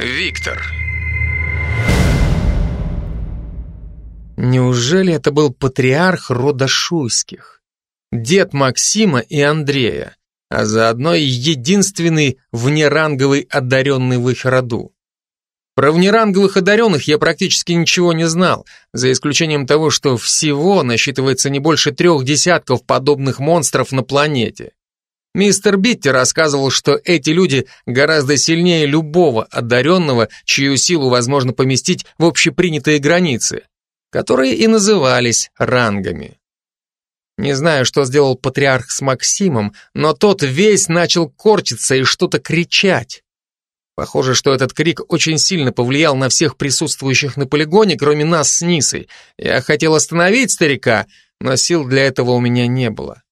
Виктор. Неужели это был патриарх рода Шуйских? Дед Максима и Андрея, а заодно и единственный внеранговый одаренный в их роду. Про внеранговых одаренных я практически ничего не знал, за исключением того, что всего насчитывается не больше трех десятков подобных монстров на планете. Мистер Битти рассказывал, что эти люди гораздо сильнее любого одаренного, чью силу возможно поместить в общепринятые границы, которые и назывались рангами. Не знаю, что сделал патриарх с Максимом, но тот весь начал корчиться и что-то кричать. Похоже, что этот крик очень сильно повлиял на всех присутствующих на полигоне, кроме нас с Нисой. Я хотел остановить старика, но сил для этого у меня не было.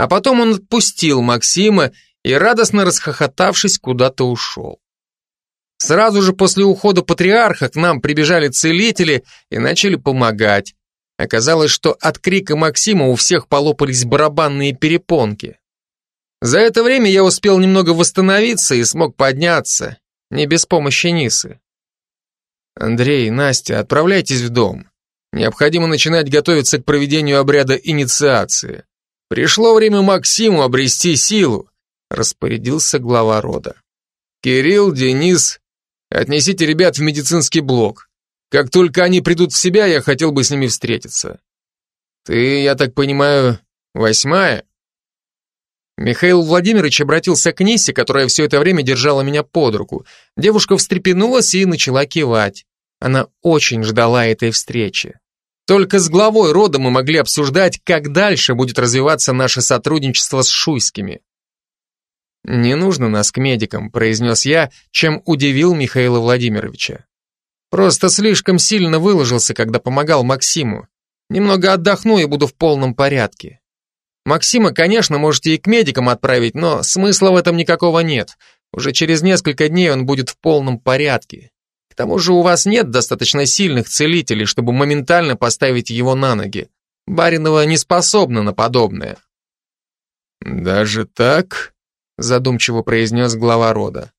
А потом он отпустил Максима и, радостно расхохотавшись, куда-то ушел. Сразу же после ухода патриарха к нам прибежали целители и начали помогать. Оказалось, что от крика Максима у всех полопались барабанные перепонки. За это время я успел немного восстановиться и смог подняться, не без помощи Нисы. Андрей, Настя, отправляйтесь в дом. Необходимо начинать готовиться к проведению обряда инициации. Пришло время Максиму обрести силу, распорядился глава рода. Кирилл, Денис, отнесите ребят в медицинский блок. Как только они придут в себя, я хотел бы с ними встретиться. Ты, я так понимаю, восьмая? Михаил Владимирович обратился к Нисе, которая все это время держала меня под руку. Девушка встрепенулась и начала кивать. Она очень ждала этой встречи. Только с главой рода мы могли обсуждать, как дальше будет развиваться наше сотрудничество с Шуйскими. «Не нужно нас к медикам», — произнес я, чем удивил Михаила Владимировича. «Просто слишком сильно выложился, когда помогал Максиму. Немного отдохну и буду в полном порядке. Максима, конечно, можете и к медикам отправить, но смысла в этом никакого нет. Уже через несколько дней он будет в полном порядке. Тому же у вас нет достаточно сильных целителей, чтобы моментально поставить его на ноги. Баринова не способна на подобное. Даже так? Задумчиво произнес глава рода.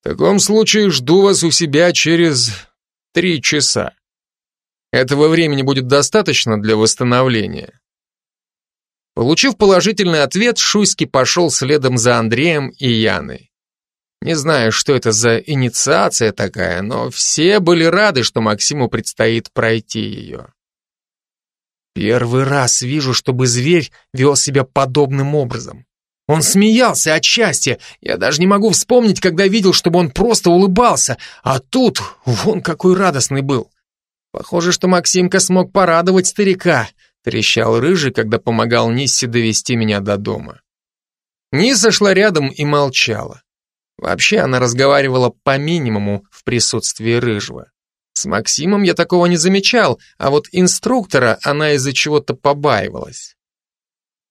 В таком случае жду вас у себя через три часа. Этого времени будет достаточно для восстановления. Получив положительный ответ, Шуйский пошел следом за Андреем и Яной. Не знаю, что это за инициация такая, но все были рады, что Максиму предстоит пройти ее. Первый раз вижу, чтобы зверь вел себя подобным образом. Он смеялся от счастья. Я даже не могу вспомнить, когда видел, чтобы он просто улыбался. А тут вон какой радостный был. Похоже, что Максимка смог порадовать старика, трещал рыжий, когда помогал Ниссе довести меня до дома. Ниса шла рядом и молчала. Вообще она разговаривала по минимуму в присутствии Рыжего. С Максимом я такого не замечал, а вот инструктора она из-за чего-то побаивалась.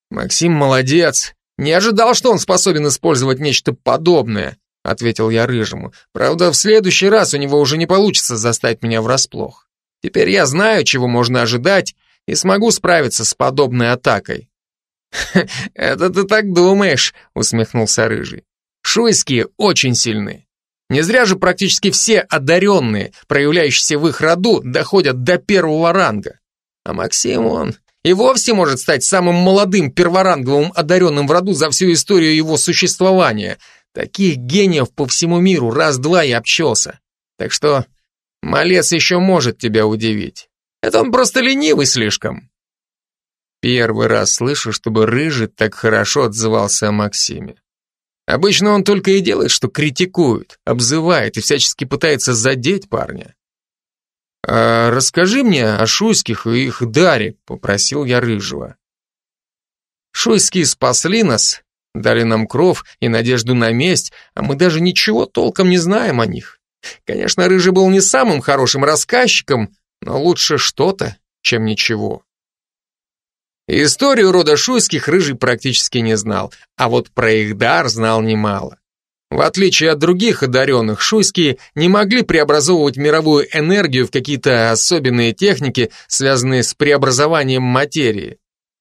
Максим молодец. Не ожидал, что он способен использовать нечто подобное, ответил я Рыжему. Правда, в следующий раз у него уже не получится застать меня врасплох. Теперь я знаю, чего можно ожидать, и смогу справиться с подобной атакой. «Это ты так думаешь», — усмехнулся Рыжий. Шуйские очень сильны. Не зря же практически все одаренные, проявляющиеся в их роду, доходят до первого ранга. А Максим, он и вовсе может стать самым молодым перворанговым одаренным в роду за всю историю его существования. Таких гениев по всему миру раз-два и обчелся. Так что малец еще может тебя удивить. Это он просто ленивый слишком. Первый раз слышу, чтобы Рыжий так хорошо отзывался о Максиме. Обычно он только и делает, что критикует, обзывает и всячески пытается задеть парня. «А расскажи мне о Шуйских и их даре», — попросил я Рыжего. Шуйские спасли нас, дали нам кров и надежду на месть, а мы даже ничего толком не знаем о них. Конечно, Рыжий был не самым хорошим рассказчиком, но лучше что-то, чем ничего. Историю рода Шуйских Рыжий практически не знал, а вот про их дар знал немало. В отличие от других одаренных, Шуйские не могли преобразовывать мировую энергию в какие-то особенные техники, связанные с преобразованием материи.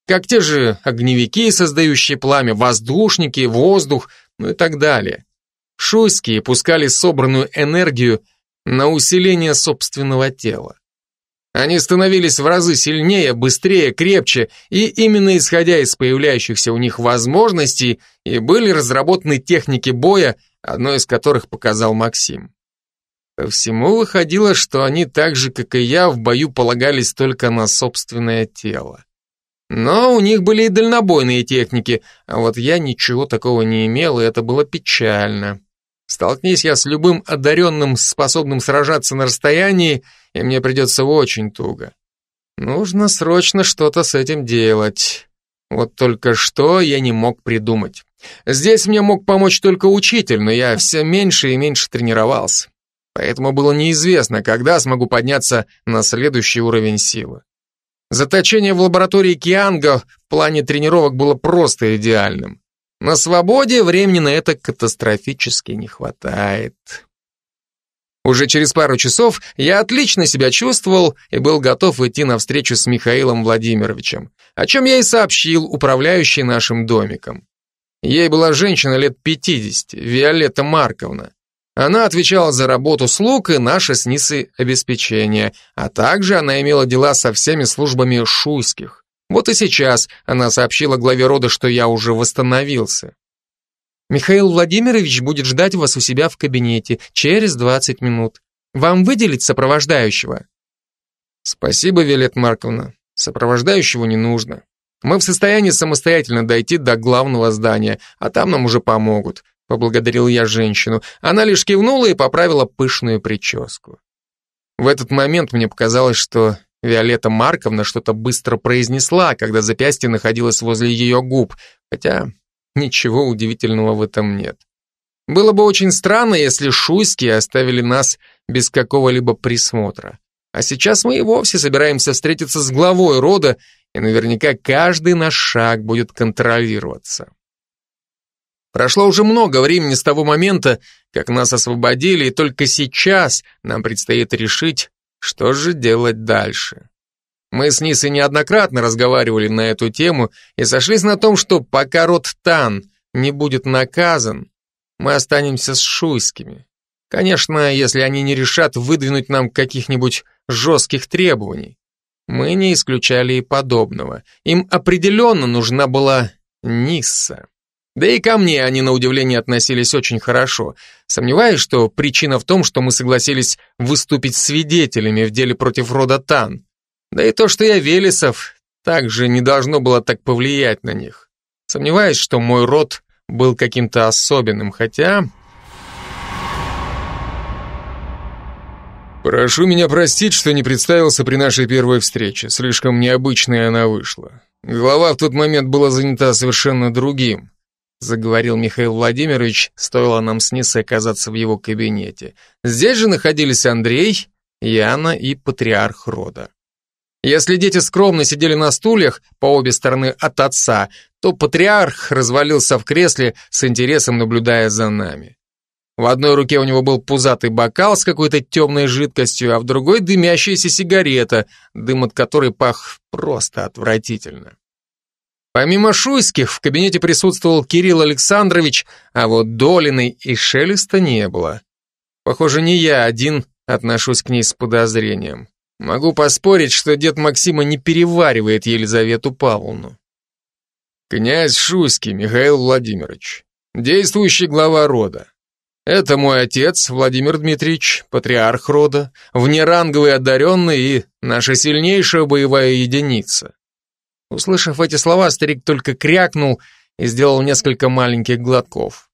Как те же огневики, создающие пламя, воздушники, воздух, ну и так далее. Шуйские пускали собранную энергию на усиление собственного тела. Они становились в разы сильнее, быстрее, крепче, и именно исходя из появляющихся у них возможностей и были разработаны техники боя, одной из которых показал Максим. По всему выходило, что они так же, как и я, в бою полагались только на собственное тело. Но у них были и дальнобойные техники, а вот я ничего такого не имел, и это было печально. Столкнись я с любым одаренным, способным сражаться на расстоянии, и мне придется очень туго. Нужно срочно что-то с этим делать. Вот только что я не мог придумать. Здесь мне мог помочь только учитель, но я все меньше и меньше тренировался. Поэтому было неизвестно, когда смогу подняться на следующий уровень силы. Заточение в лаборатории Кианга в плане тренировок было просто идеальным. На свободе времени на это катастрофически не хватает. Уже через пару часов я отлично себя чувствовал и был готов идти на встречу с Михаилом Владимировичем, о чем я и сообщил управляющей нашим домиком. Ей была женщина лет 50, Виолетта Марковна. Она отвечала за работу слуг и наше с Нисой обеспечение, а также она имела дела со всеми службами шуйских. Вот и сейчас она сообщила главе рода, что я уже восстановился. Михаил Владимирович будет ждать вас у себя в кабинете через 20 минут. Вам выделить сопровождающего? Спасибо, Виолетта Марковна. Сопровождающего не нужно. Мы в состоянии самостоятельно дойти до главного здания, а там нам уже помогут. Поблагодарил я женщину. Она лишь кивнула и поправила пышную прическу. В этот момент мне показалось, что Виолетта Марковна что-то быстро произнесла, когда запястье находилось возле ее губ, хотя Ничего удивительного в этом нет. Было бы очень странно, если шуйские оставили нас без какого-либо присмотра. А сейчас мы и вовсе собираемся встретиться с главой рода, и наверняка каждый наш шаг будет контролироваться. Прошло уже много времени с того момента, как нас освободили, и только сейчас нам предстоит решить, что же делать дальше. Мы с Нисой неоднократно разговаривали на эту тему и сошлись на том, что пока род Тан не будет наказан, мы останемся с шуйскими. Конечно, если они не решат выдвинуть нам каких-нибудь жестких требований. Мы не исключали и подобного. Им определенно нужна была Нисса. Да и ко мне они, на удивление, относились очень хорошо. Сомневаюсь, что причина в том, что мы согласились выступить свидетелями в деле против рода Тан. Да и то, что я Велесов, также не должно было так повлиять на них. Сомневаюсь, что мой род был каким-то особенным, хотя... Прошу меня простить, что не представился при нашей первой встрече. Слишком необычная она вышла. Глава в тот момент была занята совершенно другим, заговорил Михаил Владимирович, стоило нам с Нисой оказаться в его кабинете. Здесь же находились Андрей, Яна и патриарх рода. Если дети скромно сидели на стульях по обе стороны от отца, то патриарх развалился в кресле с интересом наблюдая за нами. В одной руке у него был пузатый бокал с какой-то темной жидкостью, а в другой дымящаяся сигарета, дым от которой пах просто отвратительно. Помимо Шуйских в кабинете присутствовал Кирилл Александрович, а вот Долиной и Шелеста не было. Похоже, не я один отношусь к ней с подозрением. Могу поспорить, что дед Максима не переваривает Елизавету Павловну. Князь Шуйский Михаил Владимирович, действующий глава рода. Это мой отец, Владимир Дмитриевич, патриарх рода, внеранговый одаренный и наша сильнейшая боевая единица. Услышав эти слова, старик только крякнул и сделал несколько маленьких глотков.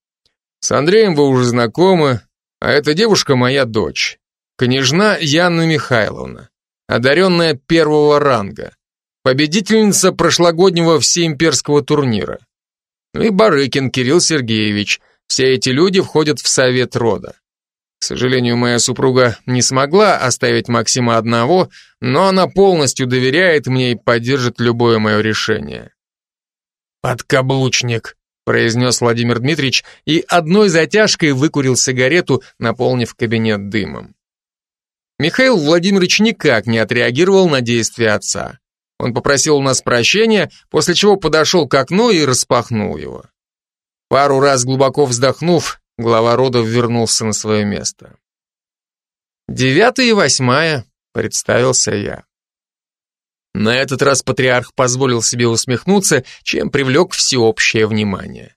С Андреем вы уже знакомы, а эта девушка моя дочь, княжна Яна Михайловна одаренная первого ранга, победительница прошлогоднего всеимперского турнира. Ну и Барыкин Кирилл Сергеевич, все эти люди входят в совет рода. К сожалению, моя супруга не смогла оставить Максима одного, но она полностью доверяет мне и поддержит любое мое решение. «Подкаблучник», — произнес Владимир Дмитриевич и одной затяжкой выкурил сигарету, наполнив кабинет дымом. Михаил Владимирович никак не отреагировал на действия отца. Он попросил у нас прощения, после чего подошел к окну и распахнул его. Пару раз глубоко вздохнув, Глава рода вернулся на свое место. «Девятая и восьмая», — представился я. На этот раз патриарх позволил себе усмехнуться, чем привлек всеобщее внимание.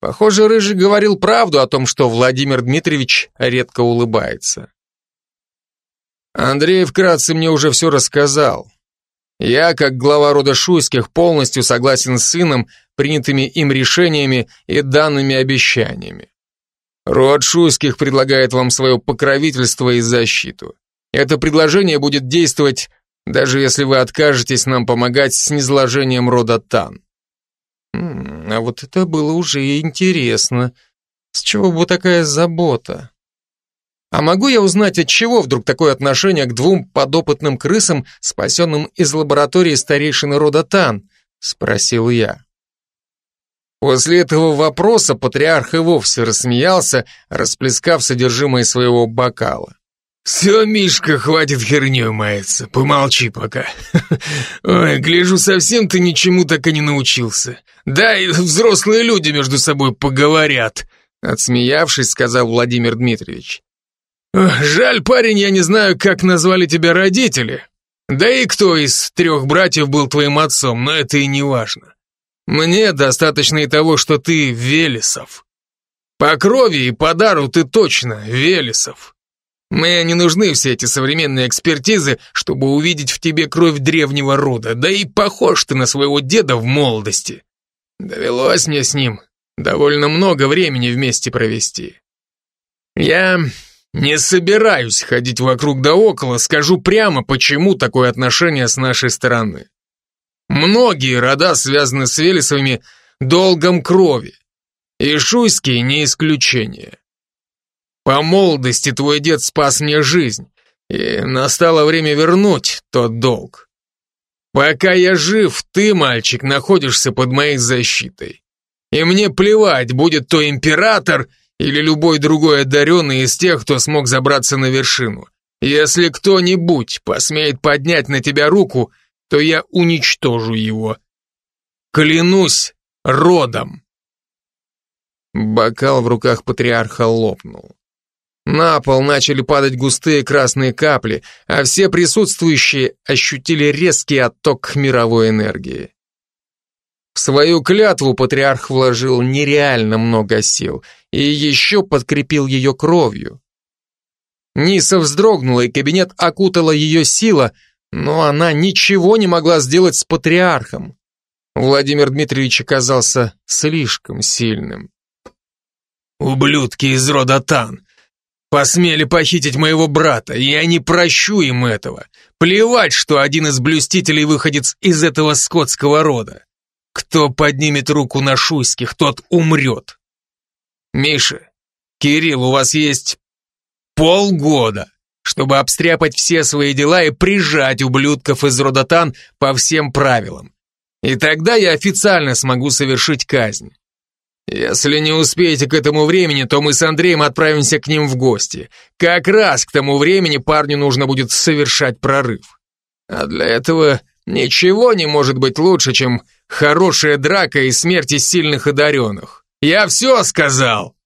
Похоже, Рыжий говорил правду о том, что Владимир Дмитриевич редко улыбается. Андрей вкратце мне уже все рассказал. Я, как глава рода Шуйских, полностью согласен с сыном, принятыми им решениями и данными обещаниями. Род Шуйских предлагает вам свое покровительство и защиту. Это предложение будет действовать, даже если вы откажетесь нам помогать с низложением рода Тан. А вот это было уже интересно. С чего бы такая забота? А могу я узнать, от чего вдруг такое отношение к двум подопытным крысам, спасенным из лаборатории старейшины рода Тан? Спросил я. После этого вопроса патриарх и вовсе рассмеялся, расплескав содержимое своего бокала. «Все, Мишка, хватит херню маяться, помолчи пока. Ой, гляжу, совсем ты ничему так и не научился. Да, и взрослые люди между собой поговорят», отсмеявшись, сказал Владимир Дмитриевич. «Жаль, парень, я не знаю, как назвали тебя родители. Да и кто из трех братьев был твоим отцом, но это и не важно. Мне достаточно и того, что ты Велесов. По крови и по дару ты точно Велесов. Мне не нужны все эти современные экспертизы, чтобы увидеть в тебе кровь древнего рода, да и похож ты на своего деда в молодости. Довелось мне с ним довольно много времени вместе провести. Я не собираюсь ходить вокруг да около, скажу прямо, почему такое отношение с нашей стороны. Многие рода связаны с Велесовыми долгом крови, и Шуйские не исключение. По молодости твой дед спас мне жизнь, и настало время вернуть тот долг. Пока я жив, ты, мальчик, находишься под моей защитой. И мне плевать, будет то император или любой другой одаренный из тех, кто смог забраться на вершину. Если кто-нибудь посмеет поднять на тебя руку, то я уничтожу его. Клянусь родом. Бокал в руках патриарха лопнул. На пол начали падать густые красные капли, а все присутствующие ощутили резкий отток мировой энергии. В свою клятву патриарх вложил нереально много сил и еще подкрепил ее кровью. Ниса вздрогнула, и кабинет окутала ее сила, но она ничего не могла сделать с патриархом. Владимир Дмитриевич оказался слишком сильным. «Ублюдки из рода Тан! Посмели похитить моего брата, и я не прощу им этого. Плевать, что один из блюстителей выходец из этого скотского рода. Кто поднимет руку на шуйских, тот умрет. Миша, Кирилл, у вас есть полгода, чтобы обстряпать все свои дела и прижать ублюдков из рода Тан по всем правилам. И тогда я официально смогу совершить казнь. Если не успеете к этому времени, то мы с Андреем отправимся к ним в гости. Как раз к тому времени парню нужно будет совершать прорыв. А для этого ничего не может быть лучше, чем хорошая драка и смерти сильных одаренных. Я все сказал!»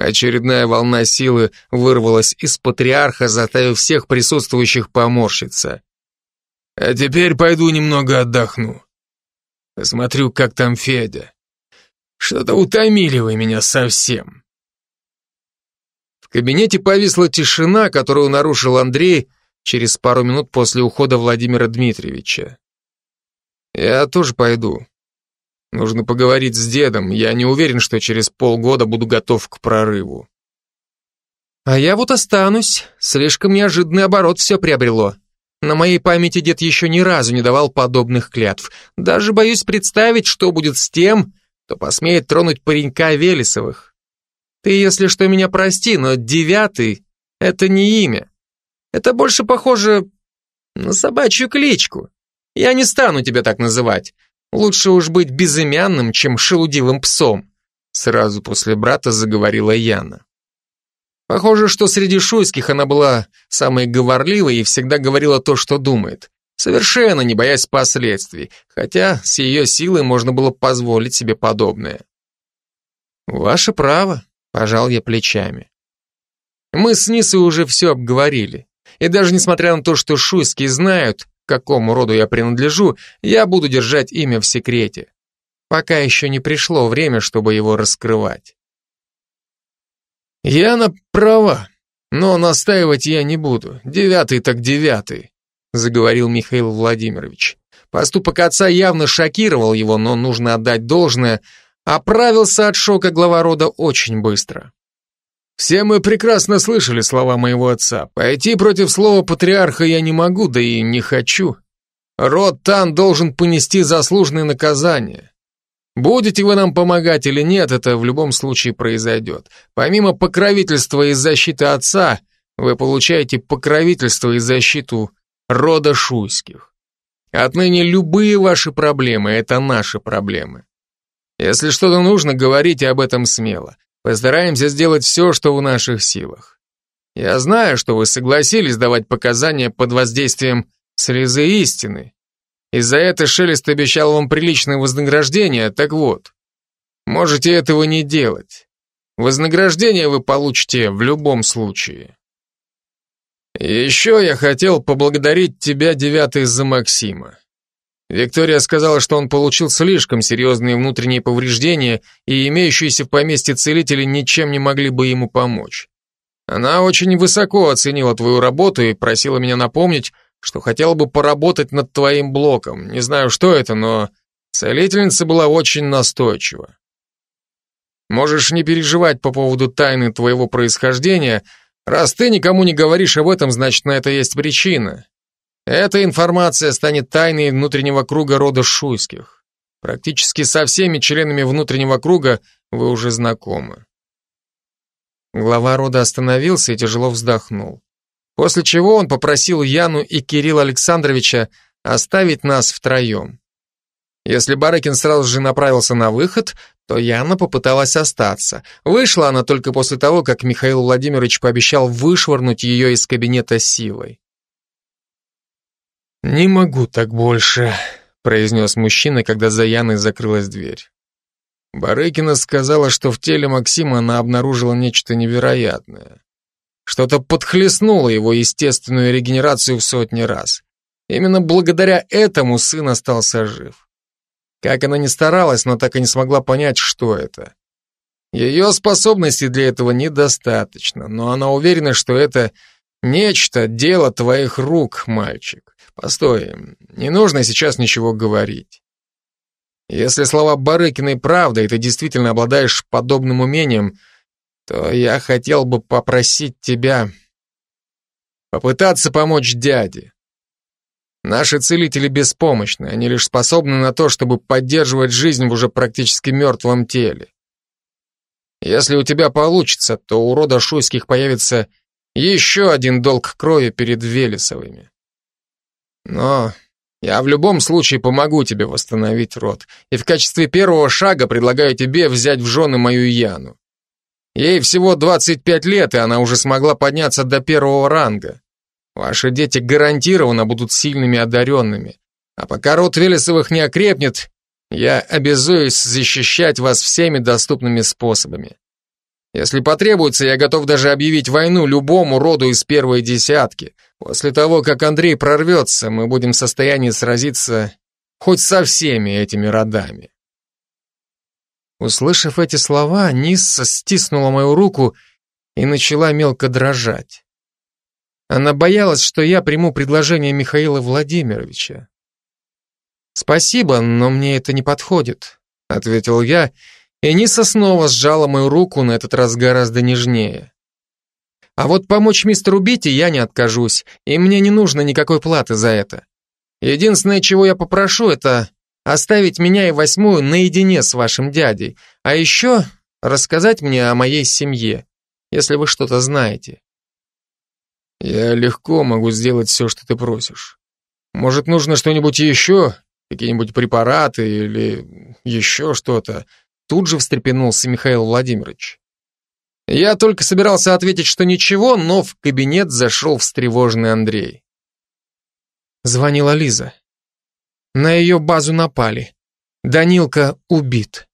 Очередная волна силы вырвалась из патриарха, заставив всех присутствующих поморщиться. «А теперь пойду немного отдохну. Посмотрю, как там Федя. Что-то утомили вы меня совсем. В кабинете повисла тишина, которую нарушил Андрей через пару минут после ухода Владимира Дмитриевича. Я тоже пойду. Нужно поговорить с дедом. Я не уверен, что через полгода буду готов к прорыву. А я вот останусь. Слишком неожиданный оборот все приобрело. На моей памяти дед еще ни разу не давал подобных клятв. Даже боюсь представить, что будет с тем, кто посмеет тронуть паренька Велесовых. Ты, если что, меня прости, но девятый — это не имя. Это больше похоже на собачью кличку. Я не стану тебя так называть. Лучше уж быть безымянным, чем шелудивым псом. Сразу после брата заговорила Яна. Похоже, что среди шуйских она была самой говорливой и всегда говорила то, что думает совершенно не боясь последствий, хотя с ее силой можно было позволить себе подобное. «Ваше право. Пожал я плечами. Мы с Нисой уже все обговорили. И даже несмотря на то, что шуйские знают, какому роду я принадлежу, я буду держать имя в секрете. Пока еще не пришло время, чтобы его раскрывать. Яна права, но настаивать я не буду. Девятый так девятый, заговорил Михаил Владимирович. Поступок отца явно шокировал его, но нужно отдать должное, оправился от шока глава рода очень быстро. Все мы прекрасно слышали слова моего отца. Пойти против слова патриарха я не могу, да и не хочу. Род Тан должен понести заслуженное наказание. Будете вы нам помогать или нет, это в любом случае произойдет. Помимо покровительства и защиты отца, вы получаете покровительство и защиту рода Шуйских. Отныне любые ваши проблемы – это наши проблемы. Если что-то нужно, говорите об этом смело. Постараемся сделать все, что в наших силах. Я знаю, что вы согласились давать показания под воздействием слезы истины. И за это Шелест обещал вам приличное вознаграждение, так вот. Можете этого не делать. Вознаграждение вы получите в любом случае. еще я хотел поблагодарить тебя, девятый, за Максима. Виктория сказала, что он получил слишком серьезные внутренние повреждения, и имеющиеся в поместье целители ничем не могли бы ему помочь. Она очень высоко оценила твою работу и просила меня напомнить, что хотела бы поработать над твоим блоком. Не знаю, что это, но целительница была очень настойчива. Можешь не переживать по поводу тайны твоего происхождения. Раз ты никому не говоришь об этом, значит, на это есть причина. Эта информация станет тайной внутреннего круга рода Шуйских. Практически со всеми членами внутреннего круга вы уже знакомы. Глава рода остановился и тяжело вздохнул. После чего он попросил Яну и Кирилла Александровича оставить нас втроем. Если Барыкин сразу же направился на выход, то Яна попыталась остаться. Вышла она только после того, как Михаил Владимирович пообещал вышвырнуть ее из кабинета силой. «Не могу так больше», — произнес мужчина, когда за Яной закрылась дверь. Барыкина сказала, что в теле Максима она обнаружила нечто невероятное. Что-то подхлестнуло его естественную регенерацию в сотни раз. Именно благодаря этому сын остался жив. Как она ни старалась, но так и не смогла понять, что это. Ее способностей для этого недостаточно, но она уверена, что это нечто, дело твоих рук, мальчик. Постой, не нужно сейчас ничего говорить. Если слова Барыкиной правда, и ты действительно обладаешь подобным умением, то я хотел бы попросить тебя попытаться помочь дяде. Наши целители беспомощны, они лишь способны на то, чтобы поддерживать жизнь в уже практически мертвом теле. Если у тебя получится, то у рода Шуйских появится еще один долг крови перед Велесовыми. Но я в любом случае помогу тебе восстановить род. И в качестве первого шага предлагаю тебе взять в жены мою Яну. Ей всего 25 лет, и она уже смогла подняться до первого ранга. Ваши дети гарантированно будут сильными одаренными. А пока род Велесовых не окрепнет, я обязуюсь защищать вас всеми доступными способами. Если потребуется, я готов даже объявить войну любому роду из первой десятки – После того, как Андрей прорвется, мы будем в состоянии сразиться хоть со всеми этими родами. Услышав эти слова, Нисса стиснула мою руку и начала мелко дрожать. Она боялась, что я приму предложение Михаила Владимировича. «Спасибо, но мне это не подходит», — ответил я, и Ниса снова сжала мою руку, на этот раз гораздо нежнее. А вот помочь мистеру Бити я не откажусь, и мне не нужно никакой платы за это. Единственное, чего я попрошу, это оставить меня и восьмую наедине с вашим дядей, а еще рассказать мне о моей семье, если вы что-то знаете. Я легко могу сделать все, что ты просишь. Может, нужно что-нибудь еще, какие-нибудь препараты или еще что-то? Тут же встрепенулся Михаил Владимирович. Я только собирался ответить, что ничего, но в кабинет зашел встревоженный Андрей. Звонила Лиза. На ее базу напали. Данилка убит.